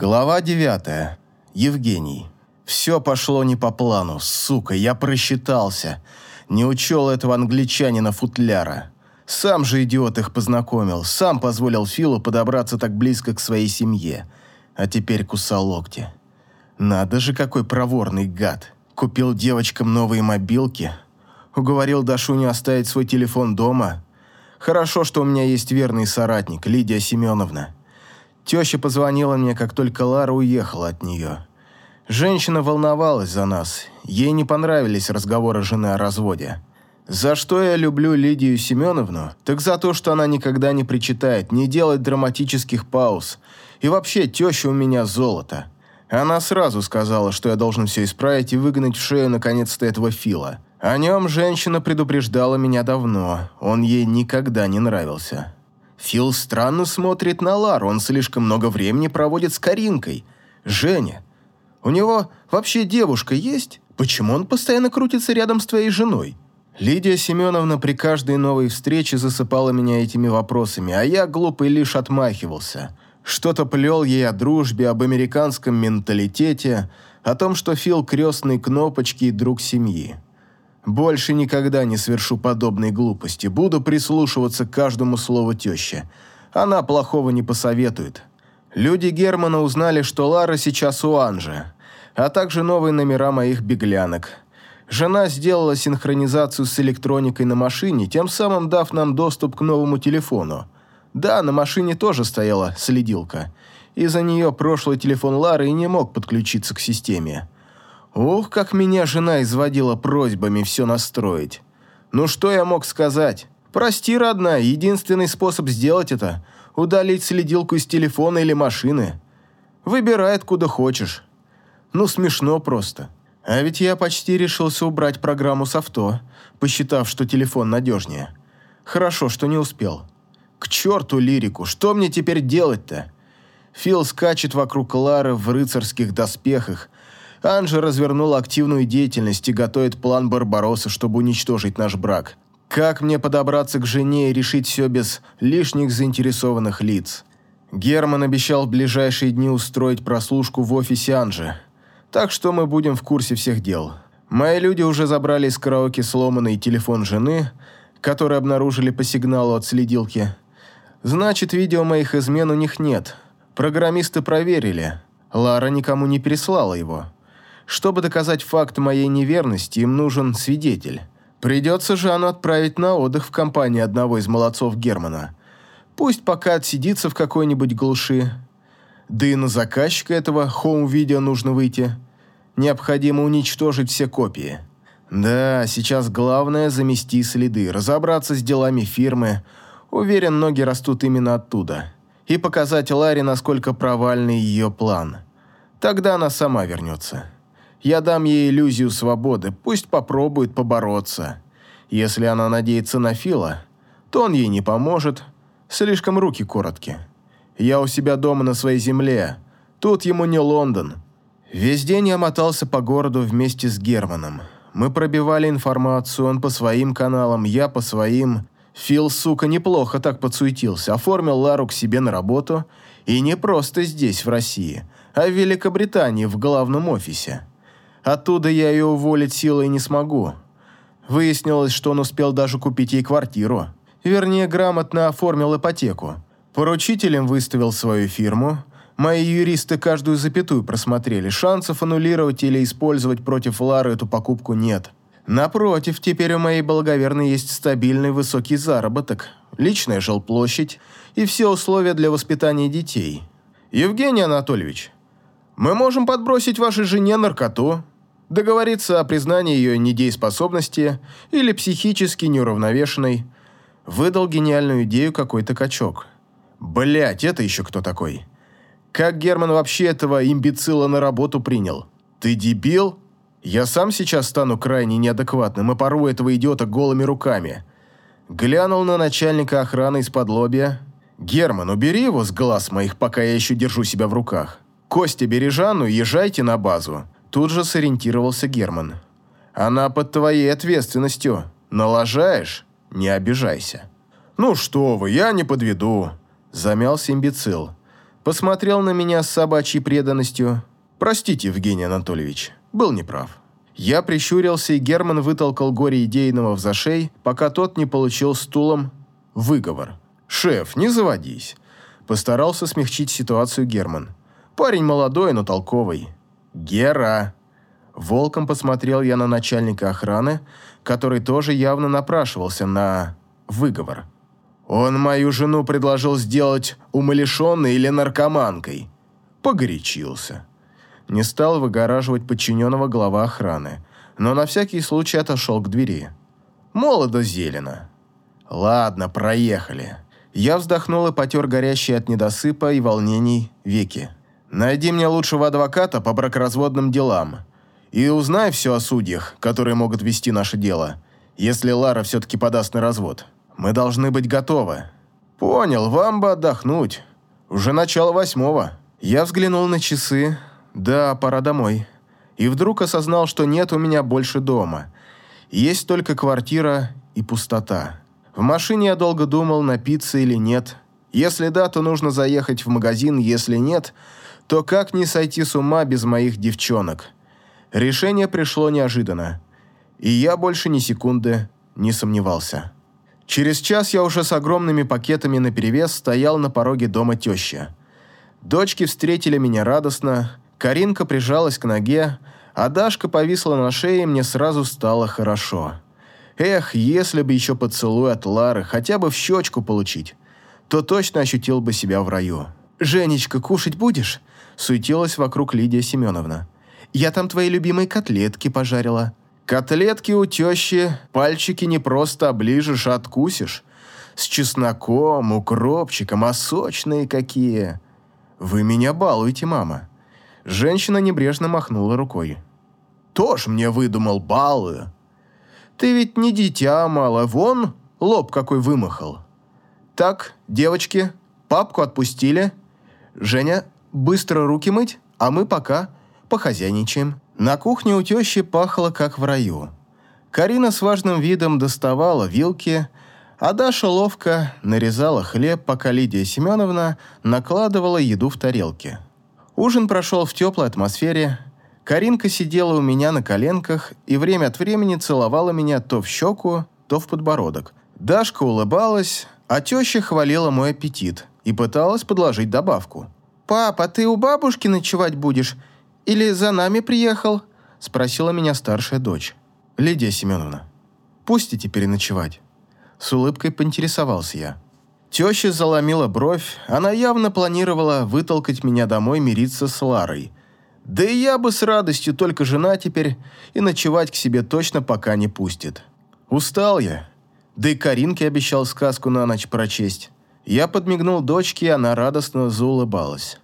Глава 9. Евгений. Все пошло не по плану, сука, я просчитался. Не учел этого англичанина-футляра. Сам же идиот их познакомил, сам позволил Филу подобраться так близко к своей семье. А теперь кусал локти. Надо же, какой проворный гад. Купил девочкам новые мобилки. Уговорил Дашуню оставить свой телефон дома. Хорошо, что у меня есть верный соратник, Лидия Семеновна. Теща позвонила мне, как только Лара уехала от нее. Женщина волновалась за нас. Ей не понравились разговоры жены о разводе. За что я люблю Лидию Семеновну? Так за то, что она никогда не причитает, не делает драматических пауз. И вообще, теща у меня золото. Она сразу сказала, что я должен все исправить и выгнать в шею наконец-то этого Фила. О нем женщина предупреждала меня давно. Он ей никогда не нравился. Фил странно смотрит на Лару, он слишком много времени проводит с Каринкой. Женя. У него вообще девушка есть? Почему он постоянно крутится рядом с твоей женой? Лидия Семеновна при каждой новой встрече засыпала меня этими вопросами, а я, глупый, лишь отмахивался. Что-то плел ей о дружбе, об американском менталитете, о том, что Фил крестный кнопочки и друг семьи. Больше никогда не совершу подобной глупости. Буду прислушиваться к каждому слову тещи. Она плохого не посоветует. Люди Германа узнали, что Лара сейчас у Анжи, а также новые номера моих беглянок. Жена сделала синхронизацию с электроникой на машине, тем самым дав нам доступ к новому телефону. Да, на машине тоже стояла следилка. Из-за нее прошлый телефон Лары и не мог подключиться к системе. Ох, как меня жена изводила просьбами все настроить. Ну что я мог сказать? Прости, родная, единственный способ сделать это – удалить следилку из телефона или машины. Выбирай, откуда хочешь. Ну, смешно просто. А ведь я почти решился убрать программу с авто, посчитав, что телефон надежнее. Хорошо, что не успел. К черту лирику, что мне теперь делать-то? Фил скачет вокруг Лары в рыцарских доспехах, Анжи развернула активную деятельность и готовит план Барбаросса, чтобы уничтожить наш брак. Как мне подобраться к жене и решить все без лишних заинтересованных лиц? Герман обещал в ближайшие дни устроить прослушку в офисе Анжи. Так что мы будем в курсе всех дел. Мои люди уже забрали из караоке сломанный телефон жены, который обнаружили по сигналу от следилки. Значит, видео моих измен у них нет. Программисты проверили. Лара никому не переслала его. Чтобы доказать факт моей неверности, им нужен свидетель. Придется Жанну отправить на отдых в компании одного из молодцов Германа. Пусть пока отсидится в какой-нибудь глуши. Да и на заказчика этого хоум-видео нужно выйти. Необходимо уничтожить все копии. Да, сейчас главное замести следы, разобраться с делами фирмы. Уверен, ноги растут именно оттуда. И показать Ларе, насколько провальный ее план. Тогда она сама вернется. Я дам ей иллюзию свободы, пусть попробует побороться. Если она надеется на Фила, то он ей не поможет. Слишком руки короткие. Я у себя дома на своей земле. Тут ему не Лондон. Весь день я мотался по городу вместе с Германом. Мы пробивали информацию, он по своим каналам, я по своим. Фил, сука, неплохо так подсуетился, оформил Лару к себе на работу. И не просто здесь, в России, а в Великобритании, в главном офисе. Оттуда я ее уволить силой не смогу. Выяснилось, что он успел даже купить ей квартиру. Вернее, грамотно оформил ипотеку. Поручителем выставил свою фирму. Мои юристы каждую запятую просмотрели. Шансов аннулировать или использовать против Лары эту покупку нет. Напротив, теперь у моей благоверной есть стабильный высокий заработок, личная жилплощадь и все условия для воспитания детей. Евгений Анатольевич, мы можем подбросить вашей жене наркоту, договориться о признании ее недееспособности или психически неуравновешенной. Выдал гениальную идею какой-то качок. Блять, это еще кто такой? Как Герман вообще этого имбецила на работу принял? Ты дебил? Я сам сейчас стану крайне неадекватным и порву этого идиота голыми руками. Глянул на начальника охраны из-под лобья. «Герман, убери его с глаз моих, пока я еще держу себя в руках. Костя, и езжайте на базу. Тут же сориентировался Герман. «Она под твоей ответственностью. Налажаешь? Не обижайся». «Ну что вы, я не подведу», – замялся имбецил. посмотрел на меня с собачьей преданностью. «Простите, Евгений Анатольевич, был неправ». Я прищурился, и Герман вытолкал горе идейного в зашей, пока тот не получил стулом выговор. «Шеф, не заводись!» Постарался смягчить ситуацию Герман. «Парень молодой, но толковый». «Гера!» Волком посмотрел я на начальника охраны, который тоже явно напрашивался на выговор. «Он мою жену предложил сделать умалишенной или наркоманкой». Погорячился. Не стал выгораживать подчиненного глава охраны, но на всякий случай отошел к двери. «Молодо зелено». «Ладно, проехали». Я вздохнул и потер горящие от недосыпа и волнений веки. «Найди мне лучшего адвоката по бракоразводным делам и узнай все о судьях, которые могут вести наше дело, если Лара все-таки подаст на развод. Мы должны быть готовы». «Понял, вам бы отдохнуть. Уже начало восьмого». Я взглянул на часы. «Да, пора домой». И вдруг осознал, что нет у меня больше дома. Есть только квартира и пустота. В машине я долго думал, напиться или нет. Если да, то нужно заехать в магазин, если нет, то как не сойти с ума без моих девчонок?» Решение пришло неожиданно, и я больше ни секунды не сомневался. Через час я уже с огромными пакетами наперевес стоял на пороге дома тещи. Дочки встретили меня радостно, Каринка прижалась к ноге, а Дашка повисла на шее, и мне сразу стало хорошо. Эх, если бы еще поцелуй от Лары хотя бы в щечку получить, то точно ощутил бы себя в раю. «Женечка, кушать будешь?» – суетилась вокруг Лидия Семеновна. Я там твои любимые котлетки пожарила». «Котлетки у тещи, пальчики не просто оближешь, а откусишь. С чесноком, укропчиком, а сочные какие. Вы меня балуете, мама». Женщина небрежно махнула рукой. «Тоже мне выдумал балую. Ты ведь не дитя мало, вон лоб какой вымахал. Так, девочки, папку отпустили. Женя, быстро руки мыть, а мы пока похозяйничаем». На кухне у тещи пахло, как в раю. Карина с важным видом доставала вилки, а Даша ловко нарезала хлеб, пока Лидия Семеновна накладывала еду в тарелки. Ужин прошел в теплой атмосфере. Каринка сидела у меня на коленках и время от времени целовала меня то в щеку, то в подбородок. Дашка улыбалась, а теща хвалила мой аппетит и пыталась подложить добавку. «Папа, ты у бабушки ночевать будешь или за нами приехал?» – спросила меня старшая дочь. «Лидия Семеновна, пустите переночевать?» С улыбкой поинтересовался я. Теща заломила бровь, она явно планировала вытолкать меня домой мириться с Ларой. Да и я бы с радостью, только жена теперь, и ночевать к себе точно пока не пустит. Устал я. Да и Каринке обещал сказку на ночь прочесть. Я подмигнул дочке, и она радостно заулыбалась.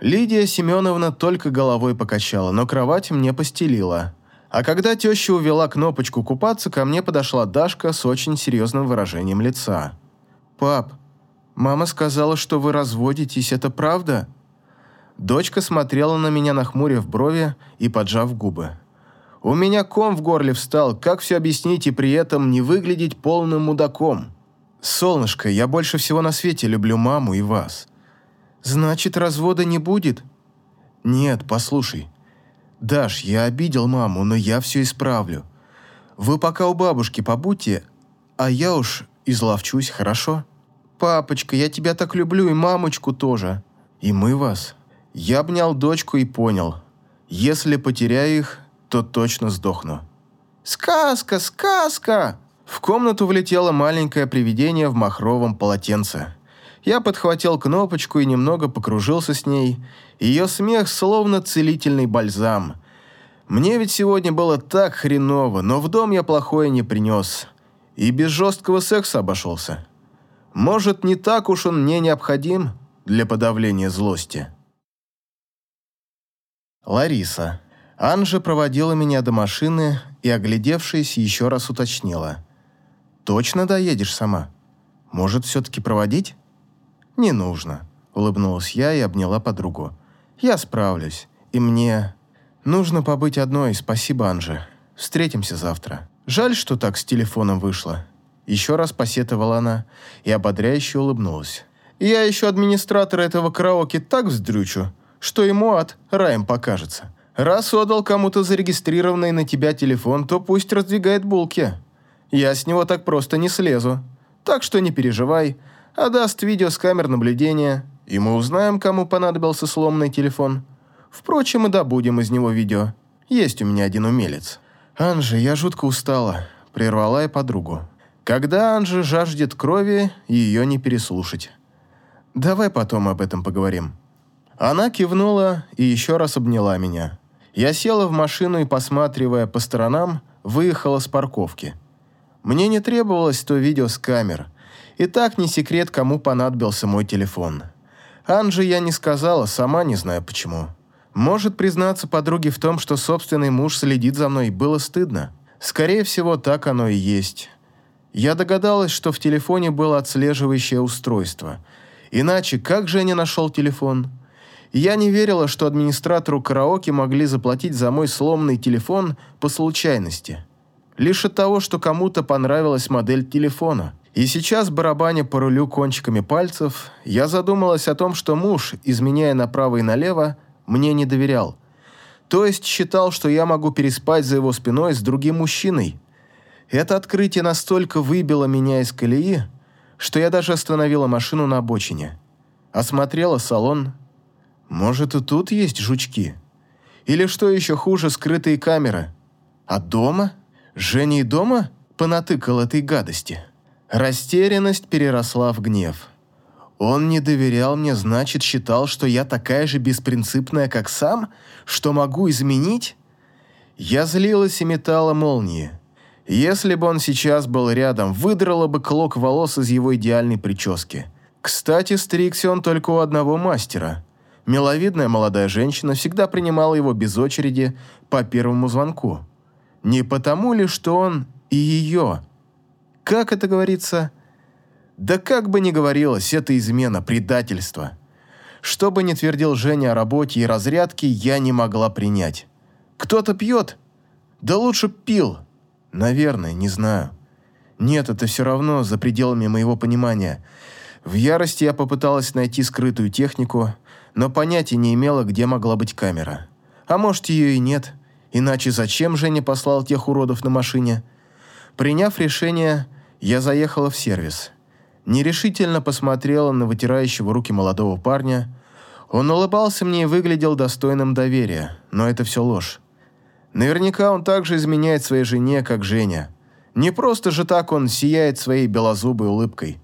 Лидия Семеновна только головой покачала, но кровать мне постелила. А когда теща увела кнопочку купаться, ко мне подошла Дашка с очень серьезным выражением лица. «Пап, мама сказала, что вы разводитесь, это правда?» Дочка смотрела на меня, нахмурив брови и поджав губы. У меня ком в горле встал, как все объяснить и при этом не выглядеть полным мудаком. «Солнышко, я больше всего на свете люблю маму и вас. «Значит, развода не будет?» «Нет, послушай. Даш, я обидел маму, но я все исправлю. Вы пока у бабушки побудьте, а я уж изловчусь, хорошо?» «Папочка, я тебя так люблю, и мамочку тоже. И мы вас». Я обнял дочку и понял. Если потеряю их, то точно сдохну. «Сказка, сказка!» В комнату влетело маленькое привидение в махровом полотенце. Я подхватил кнопочку и немного покружился с ней. Ее смех словно целительный бальзам. Мне ведь сегодня было так хреново, но в дом я плохое не принес. И без жесткого секса обошелся. Может, не так уж он мне необходим для подавления злости. Лариса. Анжа проводила меня до машины и, оглядевшись, еще раз уточнила. «Точно доедешь сама? Может, все-таки проводить?» «Не нужно», — улыбнулась я и обняла подругу. «Я справлюсь, и мне нужно побыть одной, спасибо, Анже. Встретимся завтра. Жаль, что так с телефоном вышло». Еще раз посетовала она и ободряюще улыбнулась. Я еще администратора этого караоке так вздрючу, что ему ад раем покажется. Раз отдал кому-то зарегистрированный на тебя телефон, то пусть раздвигает булки. Я с него так просто не слезу. Так что не переживай, а даст видео с камер наблюдения, и мы узнаем, кому понадобился сломанный телефон. Впрочем, мы добудем из него видео. Есть у меня один умелец. Анжи, я жутко устала, прервала я подругу. Когда Анжи жаждет крови, ее не переслушать. Давай потом об этом поговорим. Она кивнула и еще раз обняла меня. Я села в машину и, посматривая по сторонам, выехала с парковки. Мне не требовалось то видео с камер. И так не секрет, кому понадобился мой телефон. Анже я не сказала, сама не знаю почему. Может признаться подруге в том, что собственный муж следит за мной, было стыдно. Скорее всего, так оно и есть. Я догадалась, что в телефоне было отслеживающее устройство. Иначе как Женя нашел телефон? Я не верила, что администратору караоке могли заплатить за мой сломанный телефон по случайности. Лишь от того, что кому-то понравилась модель телефона. И сейчас, барабаня по рулю кончиками пальцев, я задумалась о том, что муж, изменяя направо и налево, мне не доверял. То есть считал, что я могу переспать за его спиной с другим мужчиной. Это открытие настолько выбило меня из колеи, что я даже остановила машину на обочине. Осмотрела салон. Может, и тут есть жучки? Или что еще хуже, скрытые камеры? А дома? Женя дома понатыкал этой гадости. Растерянность переросла в гнев. Он не доверял мне, значит, считал, что я такая же беспринципная, как сам, что могу изменить? Я злилась и метала молнии. Если бы он сейчас был рядом, выдрала бы клок волос из его идеальной прически. Кстати, стригся он только у одного мастера. Миловидная молодая женщина всегда принимала его без очереди по первому звонку. Не потому ли, что он и ее? Как это говорится? Да как бы ни говорилось, это измена, предательство. Что бы ни твердил Женя о работе и разрядке, я не могла принять. Кто-то пьет? Да лучше пил. Наверное, не знаю. Нет, это все равно за пределами моего понимания. В ярости я попыталась найти скрытую технику, но понятия не имела, где могла быть камера. А может, ее и нет. Иначе зачем Женя послал тех уродов на машине? Приняв решение, я заехала в сервис нерешительно посмотрела на вытирающего руки молодого парня. Он улыбался мне и выглядел достойным доверия, но это все ложь. Наверняка он также изменяет своей жене, как Женя. Не просто же так он сияет своей белозубой улыбкой.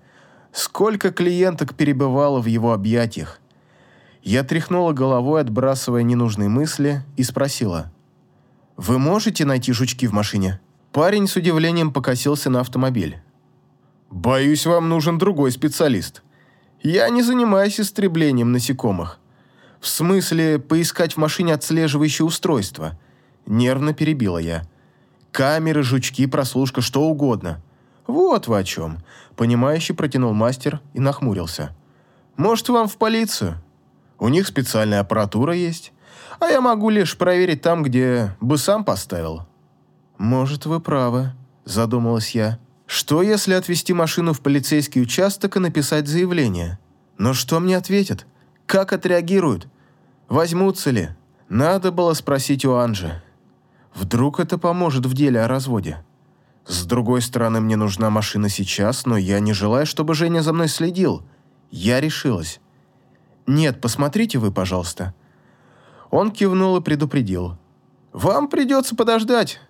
Сколько клиенток перебывало в его объятиях. Я тряхнула головой, отбрасывая ненужные мысли, и спросила. «Вы можете найти жучки в машине?» Парень с удивлением покосился на автомобиль. «Боюсь, вам нужен другой специалист. Я не занимаюсь истреблением насекомых. В смысле, поискать в машине отслеживающее устройство?» Нервно перебила я. «Камеры, жучки, прослушка, что угодно». «Вот вы о чем», — понимающий протянул мастер и нахмурился. «Может, вам в полицию? У них специальная аппаратура есть, а я могу лишь проверить там, где бы сам поставил». «Может, вы правы», — задумалась я. Что, если отвезти машину в полицейский участок и написать заявление? Но что мне ответят? Как отреагируют? Возьмутся ли? Надо было спросить у Анжи. Вдруг это поможет в деле о разводе? С другой стороны, мне нужна машина сейчас, но я не желаю, чтобы Женя за мной следил. Я решилась. «Нет, посмотрите вы, пожалуйста». Он кивнул и предупредил. «Вам придется подождать.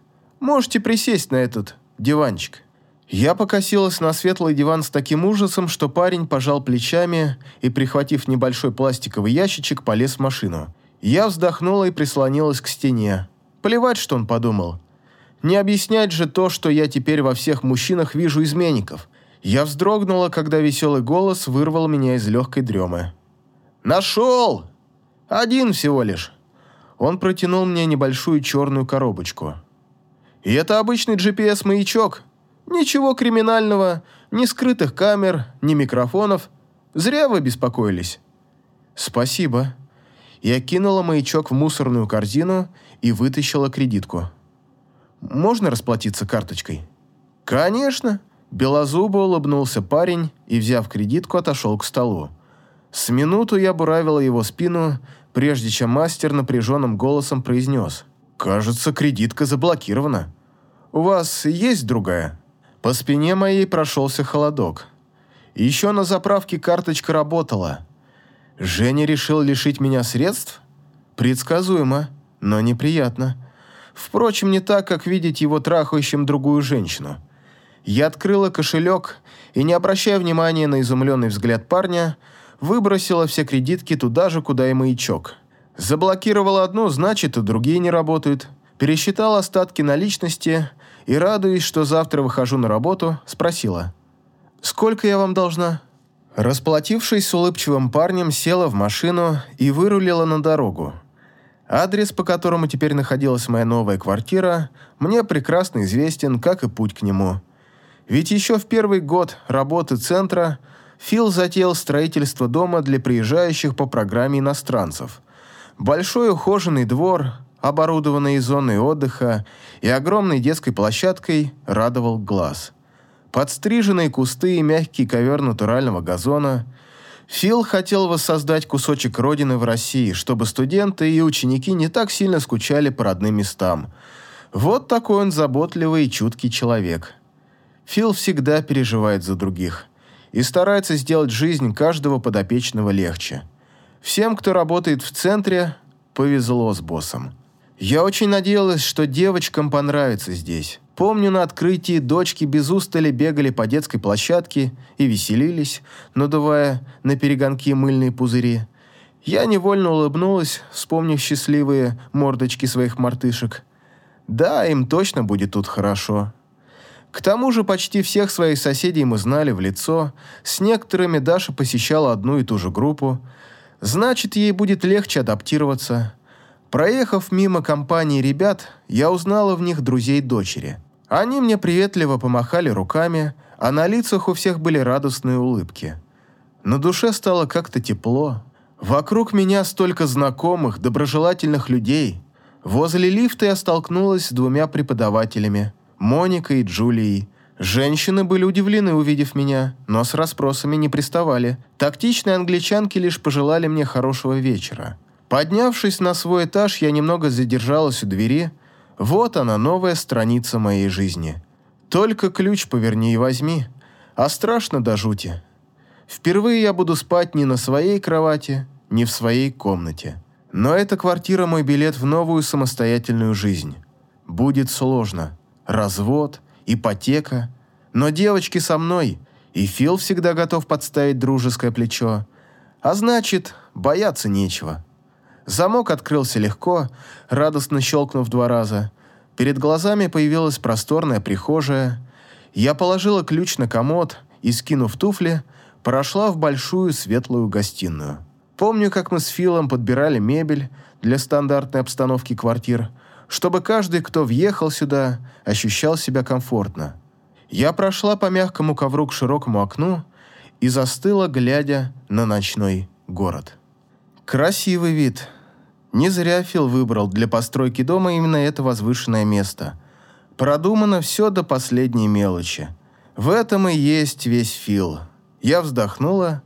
Можете присесть на этот диванчик». Я покосилась на светлый диван с таким ужасом, что парень пожал плечами и, прихватив небольшой пластиковый ящичек, полез в машину. Я вздохнула и прислонилась к стене. Плевать, что он подумал. Не объяснять же то, что я теперь во всех мужчинах вижу изменников. Я вздрогнула, когда веселый голос вырвал меня из легкой дремы. «Нашел! Один всего лишь!» Он протянул мне небольшую черную коробочку. «И это обычный GPS-маячок», Ничего криминального, ни скрытых камер, ни микрофонов. Зря вы беспокоились. Спасибо. Я кинула маячок в мусорную корзину и вытащила кредитку. Можно расплатиться карточкой? Конечно. Белозубо улыбнулся парень и, взяв кредитку, отошел к столу. С минуту я буравила его спину, прежде чем мастер напряженным голосом произнес. «Кажется, кредитка заблокирована. У вас есть другая?» По спине моей прошелся холодок. Еще на заправке карточка работала. Женя решил лишить меня средств? Предсказуемо, но неприятно. Впрочем, не так, как видеть его трахающим другую женщину. Я открыла кошелек и, не обращая внимания на изумленный взгляд парня, выбросила все кредитки туда же, куда и маячок. Заблокировала одну, значит, и другие не работают. Пересчитала остатки наличности и, радуясь, что завтра выхожу на работу, спросила. «Сколько я вам должна?» Расплатившись с улыбчивым парнем, села в машину и вырулила на дорогу. Адрес, по которому теперь находилась моя новая квартира, мне прекрасно известен, как и путь к нему. Ведь еще в первый год работы центра – Фил затеял строительство дома для приезжающих по программе иностранцев. Большой ухоженный двор, оборудованный зоной отдыха и огромной детской площадкой радовал глаз. Подстриженные кусты и мягкий ковер натурального газона. Фил хотел воссоздать кусочек родины в России, чтобы студенты и ученики не так сильно скучали по родным местам. Вот такой он заботливый и чуткий человек. Фил всегда переживает за других – и старается сделать жизнь каждого подопечного легче. Всем, кто работает в центре, повезло с боссом. Я очень надеялась, что девочкам понравится здесь. Помню, на открытии дочки без устали бегали по детской площадке и веселились, надувая на перегонки мыльные пузыри. Я невольно улыбнулась, вспомнив счастливые мордочки своих мартышек. Да, им точно будет тут хорошо. К тому же почти всех своих соседей мы знали в лицо, с некоторыми Даша посещала одну и ту же группу, значит, ей будет легче адаптироваться. Проехав мимо компании ребят, я узнала в них друзей дочери. Они мне приветливо помахали руками, а на лицах у всех были радостные улыбки. На душе стало как-то тепло. Вокруг меня столько знакомых, доброжелательных людей. Возле лифта я столкнулась с двумя преподавателями – Моника и Джулией. Женщины были удивлены, увидев меня, но с расспросами не приставали. Тактичные англичанки лишь пожелали мне хорошего вечера. Поднявшись на свой этаж, я немного задержалась у двери. Вот она, новая страница моей жизни. Только ключ поверни и возьми. А страшно до жути. Впервые я буду спать не на своей кровати, не в своей комнате. Но эта квартира мой билет в новую самостоятельную жизнь. Будет сложно развод, ипотека. Но девочки со мной, и Фил всегда готов подставить дружеское плечо. А значит, бояться нечего. Замок открылся легко, радостно щелкнув два раза. Перед глазами появилась просторная прихожая. Я положила ключ на комод и, скинув туфли, прошла в большую светлую гостиную. Помню, как мы с Филом подбирали мебель для стандартной обстановки квартир – чтобы каждый, кто въехал сюда, ощущал себя комфортно. Я прошла по мягкому ковру к широкому окну и застыла, глядя на ночной город. Красивый вид. Не зря Фил выбрал для постройки дома именно это возвышенное место. Продумано все до последней мелочи. В этом и есть весь Фил. Я вздохнула.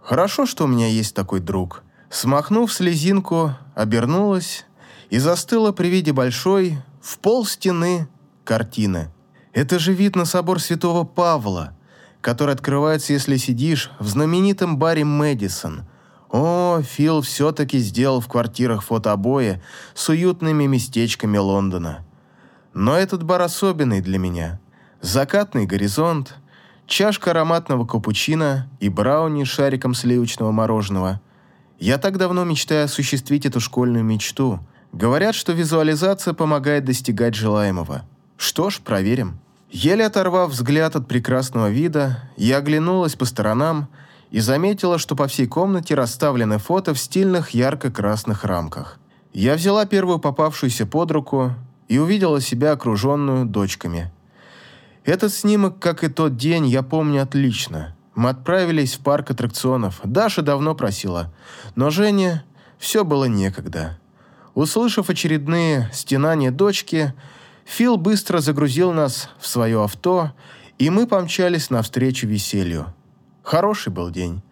Хорошо, что у меня есть такой друг. Смахнув слезинку, обернулась и застыла при виде большой, в пол стены, картины. Это же вид на собор святого Павла, который открывается, если сидишь в знаменитом баре «Мэдисон». О, Фил все-таки сделал в квартирах фотообои с уютными местечками Лондона. Но этот бар особенный для меня. Закатный горизонт, чашка ароматного капучино и брауни с шариком сливочного мороженого. Я так давно мечтаю осуществить эту школьную мечту – Говорят, что визуализация помогает достигать желаемого. Что ж, проверим. Еле оторвав взгляд от прекрасного вида, я оглянулась по сторонам и заметила, что по всей комнате расставлены фото в стильных ярко-красных рамках. Я взяла первую попавшуюся под руку и увидела себя окруженную дочками. Этот снимок, как и тот день, я помню отлично. Мы отправились в парк аттракционов. Даша давно просила, но Жене все было некогда. Услышав очередные стенания дочки, Фил быстро загрузил нас в свое авто и мы помчались навстречу веселью. Хороший был день.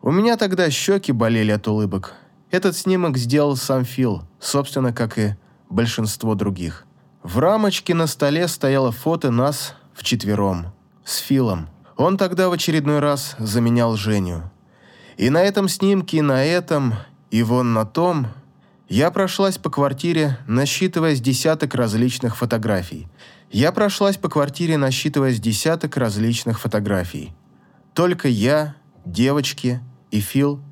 У меня тогда щеки болели от улыбок. Этот снимок сделал сам Фил, собственно, как и большинство других. В рамочке на столе стояло фото нас вчетвером, с Филом. Он тогда в очередной раз заменял Женю. И на этом снимке, и на этом, и вон на том я прошлась по квартире, насчитывая с десяток различных фотографий. Я прошлась по квартире, насчитывая с десяток различных фотографий. Только я, девочки и Фил,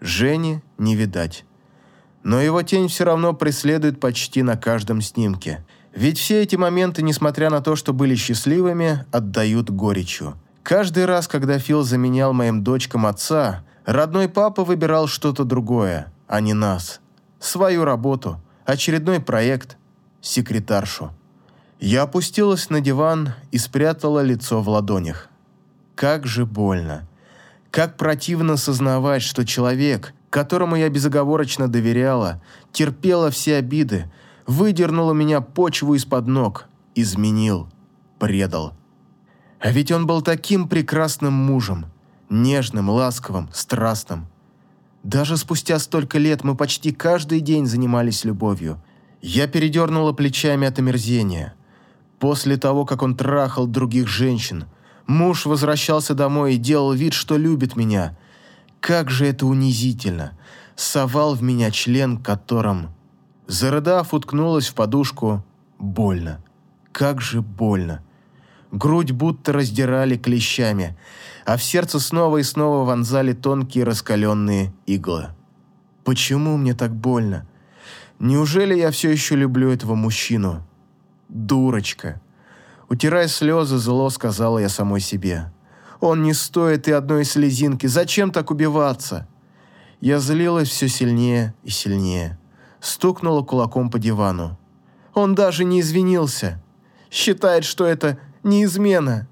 Жени не видать. Но его тень все равно преследует почти на каждом снимке. Ведь все эти моменты, несмотря на то, что были счастливыми, отдают горечью. Каждый раз, когда Фил заменял моим дочкам отца, родной папа выбирал что-то другое, а не нас. Свою работу, очередной проект, секретаршу. Я опустилась на диван и спрятала лицо в ладонях. Как же больно. Как противно сознавать, что человек, которому я безоговорочно доверяла, терпела все обиды, выдернул у меня почву из-под ног, изменил, предал. А ведь он был таким прекрасным мужем, нежным, ласковым, страстным. Даже спустя столько лет мы почти каждый день занимались любовью. Я передернула плечами от омерзения. После того, как он трахал других женщин – Муж возвращался домой и делал вид, что любит меня. Как же это унизительно. Совал в меня член, которым... Зарыдав, уткнулась в подушку. Больно. Как же больно. Грудь будто раздирали клещами, а в сердце снова и снова вонзали тонкие раскаленные иглы. Почему мне так больно? Неужели я все еще люблю этого мужчину? Дурочка. Утирая слезы, зло сказала я самой себе. «Он не стоит и одной слезинки. Зачем так убиваться?» Я злилась все сильнее и сильнее. Стукнула кулаком по дивану. Он даже не извинился. Считает, что это не измена.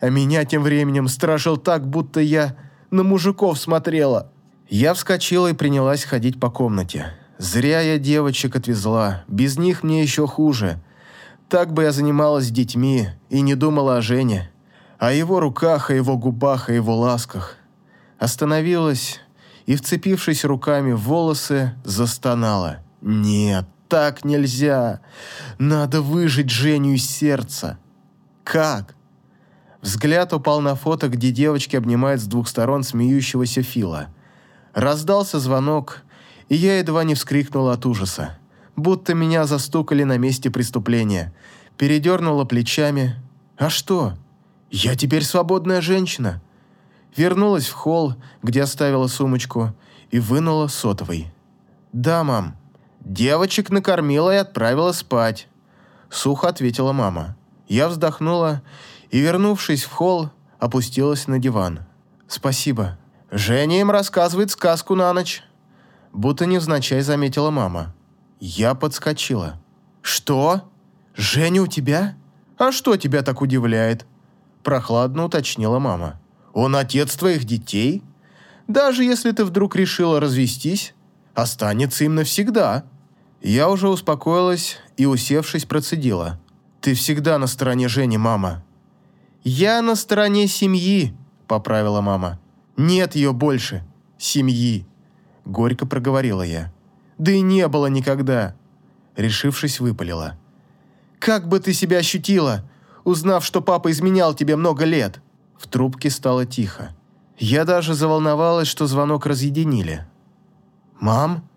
А меня тем временем стражил так, будто я на мужиков смотрела. Я вскочила и принялась ходить по комнате. Зря я девочек отвезла. Без них мне еще хуже. Так бы я занималась детьми и не думала о Жене, о его руках, о его губах, о его ласках. Остановилась и, вцепившись руками в волосы, застонала. «Нет, так нельзя! Надо выжить Женю из сердца!» «Как?» Взгляд упал на фото, где девочки обнимают с двух сторон смеющегося Фила. Раздался звонок, и я едва не вскрикнула от ужаса будто меня застукали на месте преступления. Передернула плечами. «А что? Я теперь свободная женщина». Вернулась в холл, где оставила сумочку, и вынула сотовый. «Да, мам. Девочек накормила и отправила спать», — сухо ответила мама. Я вздохнула и, вернувшись в холл, опустилась на диван. «Спасибо. Женя им рассказывает сказку на ночь», — будто невзначай заметила мама. Я подскочила. «Что? Женя у тебя? А что тебя так удивляет?» Прохладно уточнила мама. «Он отец твоих детей? Даже если ты вдруг решила развестись, останется им навсегда». Я уже успокоилась и, усевшись, процедила. «Ты всегда на стороне Жени, мама». «Я на стороне семьи», — поправила мама. «Нет ее больше. Семьи», — горько проговорила я. Да и не было никогда. Решившись, выпалила. «Как бы ты себя ощутила, узнав, что папа изменял тебе много лет?» В трубке стало тихо. Я даже заволновалась, что звонок разъединили. «Мам?»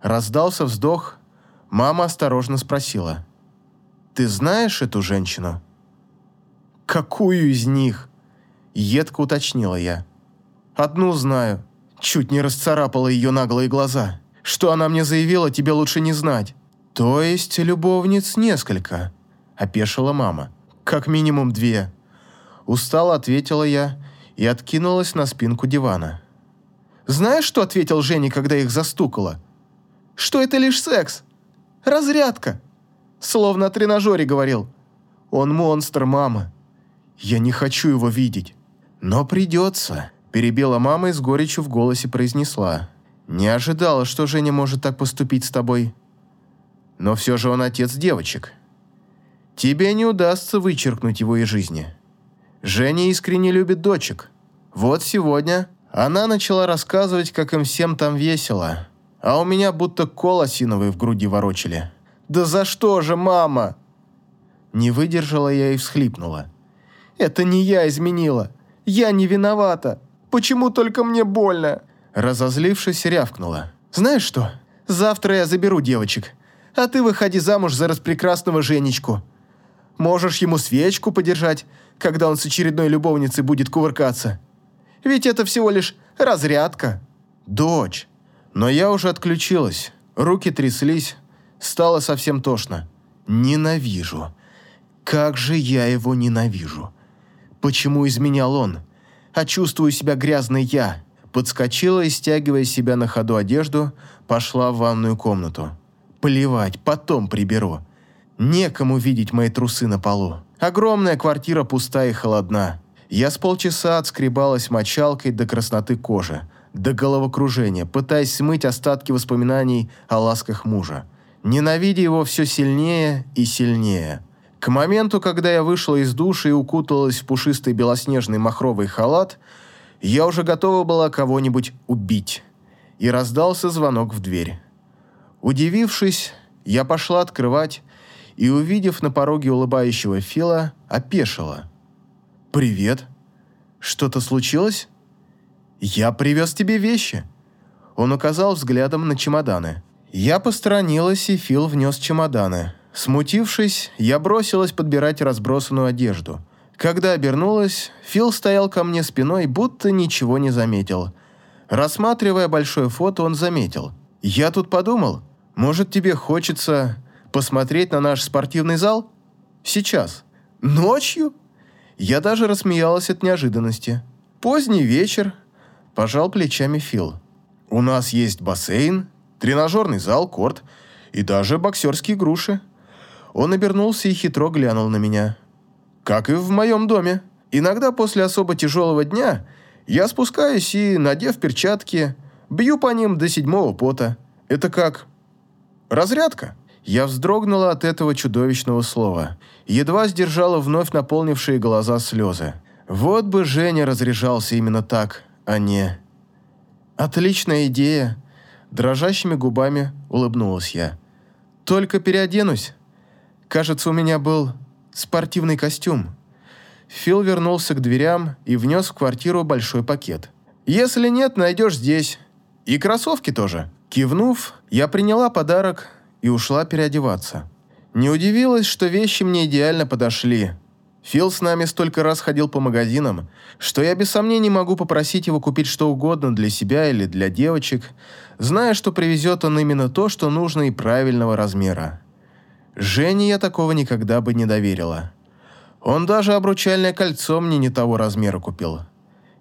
Раздался вздох. Мама осторожно спросила. «Ты знаешь эту женщину?» «Какую из них?» Едко уточнила я. «Одну знаю. Чуть не расцарапала ее наглые глаза». Что она мне заявила, тебе лучше не знать». «То есть любовниц несколько?» – опешила мама. «Как минимум две». Устало ответила я и откинулась на спинку дивана. «Знаешь, что ответил Женя, когда их застукала? Что это лишь секс. Разрядка. Словно о тренажере говорил. Он монстр, мама. Я не хочу его видеть. Но придется», – перебила мама и с горечью в голосе произнесла. Не ожидала, что Женя может так поступить с тобой. Но все же он отец девочек. Тебе не удастся вычеркнуть его из жизни. Женя искренне любит дочек. Вот сегодня она начала рассказывать, как им всем там весело. А у меня будто кол осиновый в груди ворочали. «Да за что же, мама?» Не выдержала я и всхлипнула. «Это не я изменила. Я не виновата. Почему только мне больно?» Разозлившись, рявкнула. «Знаешь что? Завтра я заберу девочек, а ты выходи замуж за распрекрасного Женечку. Можешь ему свечку подержать, когда он с очередной любовницей будет кувыркаться. Ведь это всего лишь разрядка». «Дочь!» Но я уже отключилась. Руки тряслись, стало совсем тошно. «Ненавижу. Как же я его ненавижу. Почему изменял он? А чувствую себя грязной я». Подскочила и, стягивая себя на ходу одежду, пошла в ванную комнату. Плевать, потом приберу. Некому видеть мои трусы на полу. Огромная квартира пустая и холодна. Я с полчаса отскребалась мочалкой до красноты кожи, до головокружения, пытаясь смыть остатки воспоминаний о ласках мужа. Ненавидя его все сильнее и сильнее. К моменту, когда я вышла из души и укуталась в пушистый белоснежный махровый халат, я уже готова была кого-нибудь убить. И раздался звонок в дверь. Удивившись, я пошла открывать и, увидев на пороге улыбающего Фила, опешила. «Привет. Что-то случилось? Я привез тебе вещи». Он указал взглядом на чемоданы. Я посторонилась, и Фил внес чемоданы. Смутившись, я бросилась подбирать разбросанную одежду. Когда обернулась, Фил стоял ко мне спиной, будто ничего не заметил. Рассматривая большое фото, он заметил. «Я тут подумал, может, тебе хочется посмотреть на наш спортивный зал? Сейчас. Ночью?» Я даже рассмеялась от неожиданности. «Поздний вечер», – пожал плечами Фил. «У нас есть бассейн, тренажерный зал, корт и даже боксерские груши». Он обернулся и хитро глянул на меня. «Как и в моем доме. Иногда после особо тяжелого дня я спускаюсь и, надев перчатки, бью по ним до седьмого пота. Это как Разрядка. Я вздрогнула от этого чудовищного слова. Едва сдержала вновь наполнившие глаза слезы. Вот бы Женя разряжался именно так, а не... «Отличная идея!» Дрожащими губами улыбнулась я. «Только переоденусь. Кажется, у меня был спортивный костюм». Фил вернулся к дверям и внес в квартиру большой пакет. «Если нет, найдешь здесь. И кроссовки тоже». Кивнув, я приняла подарок и ушла переодеваться. Не удивилась, что вещи мне идеально подошли. Фил с нами столько раз ходил по магазинам, что я без сомнений могу попросить его купить что угодно для себя или для девочек, зная, что привезет он именно то, что нужно и правильного размера. Жене я такого никогда бы не доверила. Он даже обручальное кольцо мне не того размера купил.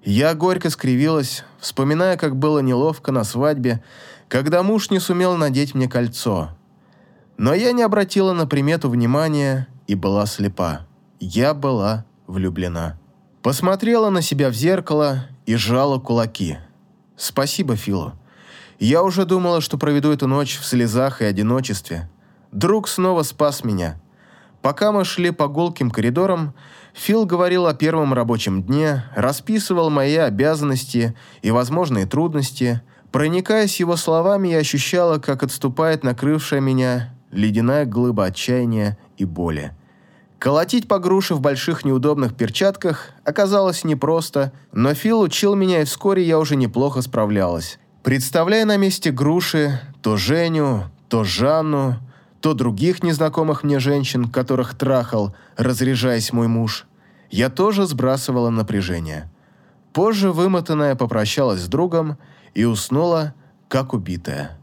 Я горько скривилась, вспоминая, как было неловко на свадьбе, когда муж не сумел надеть мне кольцо. Но я не обратила на примету внимания и была слепа. Я была влюблена. Посмотрела на себя в зеркало и сжала кулаки. Спасибо Филу. Я уже думала, что проведу эту ночь в слезах и одиночестве. Друг снова спас меня. Пока мы шли по гулким коридорам, Фил говорил о первом рабочем дне, расписывал мои обязанности и возможные трудности, Проникаясь его словами, я ощущала, как отступает накрывшая меня ледяная глыба отчаяния и боли. Колотить по груше в больших неудобных перчатках оказалось непросто, но Фил учил меня, и вскоре я уже неплохо справлялась. Представляя на месте груши то Женю, то Жанну, то других незнакомых мне женщин, которых трахал, разряжаясь мой муж, я тоже сбрасывала напряжение. Позже вымотанная попрощалась с другом и уснула, как убитая.